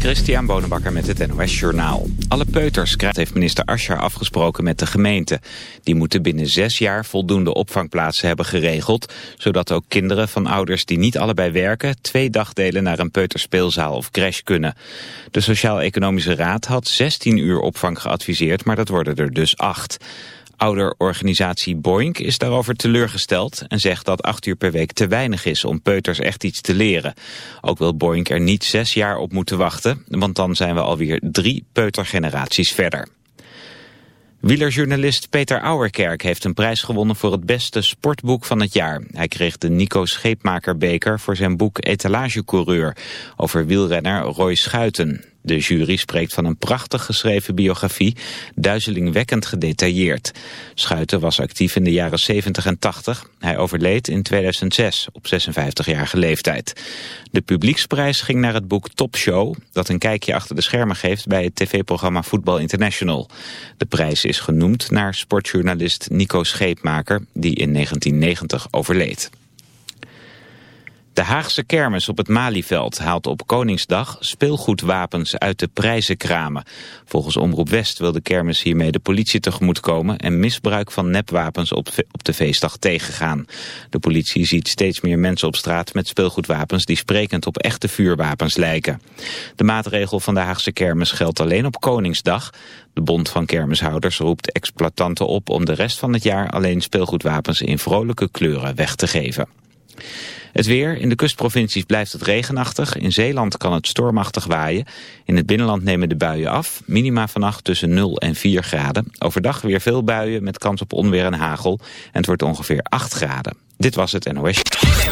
Christian Bonenbakker met het NOS Journaal. Alle peuters krijgt heeft minister Ascher afgesproken met de gemeente. Die moeten binnen zes jaar voldoende opvangplaatsen hebben geregeld... zodat ook kinderen van ouders die niet allebei werken... twee dagdelen naar een peuterspeelzaal of crash kunnen. De Sociaal-Economische Raad had 16 uur opvang geadviseerd... maar dat worden er dus acht. Ouderorganisatie Boink is daarover teleurgesteld en zegt dat acht uur per week te weinig is om peuters echt iets te leren. Ook wil Boink er niet zes jaar op moeten wachten, want dan zijn we alweer drie peutergeneraties verder. Wielerjournalist Peter Auerkerk heeft een prijs gewonnen voor het beste sportboek van het jaar. Hij kreeg de Nico Scheepmakerbeker voor zijn boek Etalagecoureur over wielrenner Roy Schuiten. De jury spreekt van een prachtig geschreven biografie, duizelingwekkend gedetailleerd. Schuiten was actief in de jaren 70 en 80. Hij overleed in 2006 op 56-jarige leeftijd. De publieksprijs ging naar het boek Top Show, dat een kijkje achter de schermen geeft bij het tv-programma Voetbal International. De prijs is genoemd naar sportjournalist Nico Scheepmaker, die in 1990 overleed. De Haagse kermis op het Malieveld haalt op Koningsdag speelgoedwapens uit de prijzenkramen. Volgens Omroep West wil de kermis hiermee de politie tegemoetkomen en misbruik van nepwapens op, op de feestdag tegengaan. De politie ziet steeds meer mensen op straat met speelgoedwapens die sprekend op echte vuurwapens lijken. De maatregel van de Haagse kermis geldt alleen op Koningsdag. De Bond van Kermishouders roept exploitanten op om de rest van het jaar alleen speelgoedwapens in vrolijke kleuren weg te geven. Het weer. In de kustprovincies blijft het regenachtig. In Zeeland kan het stormachtig waaien. In het binnenland nemen de buien af. Minima vannacht tussen 0 en 4 graden. Overdag weer veel buien met kans op onweer en hagel. En het wordt ongeveer 8 graden. Dit was het NOS.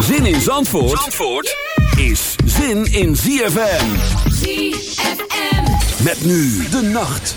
Zin in Zandvoort, Zandvoort is zin in ZFM. ZFM. Met nu de nacht.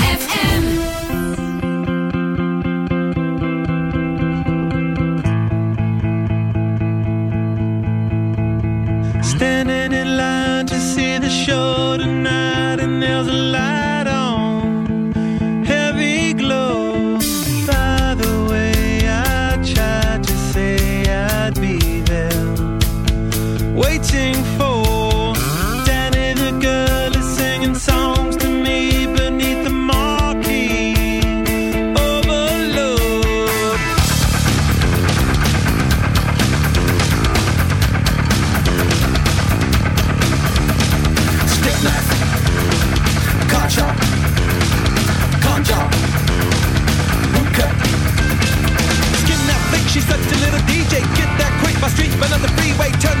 Another on the freeway, turn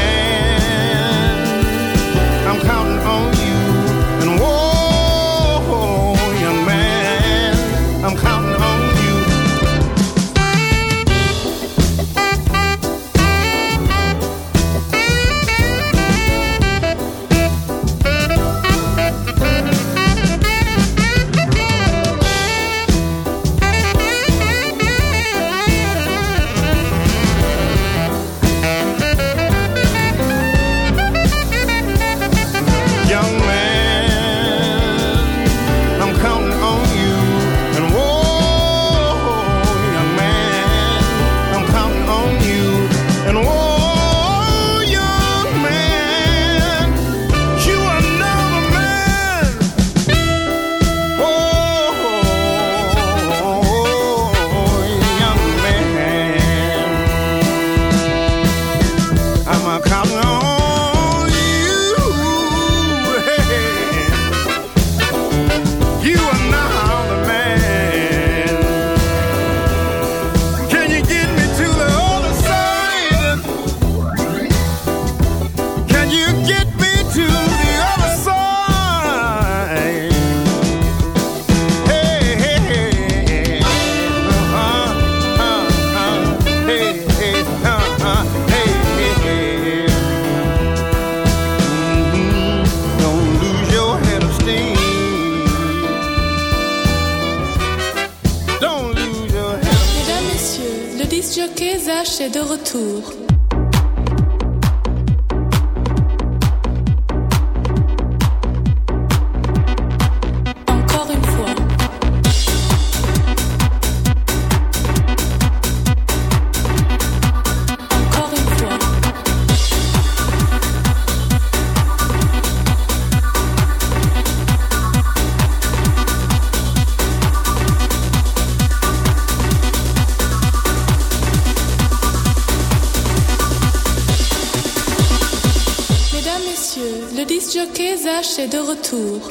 retour.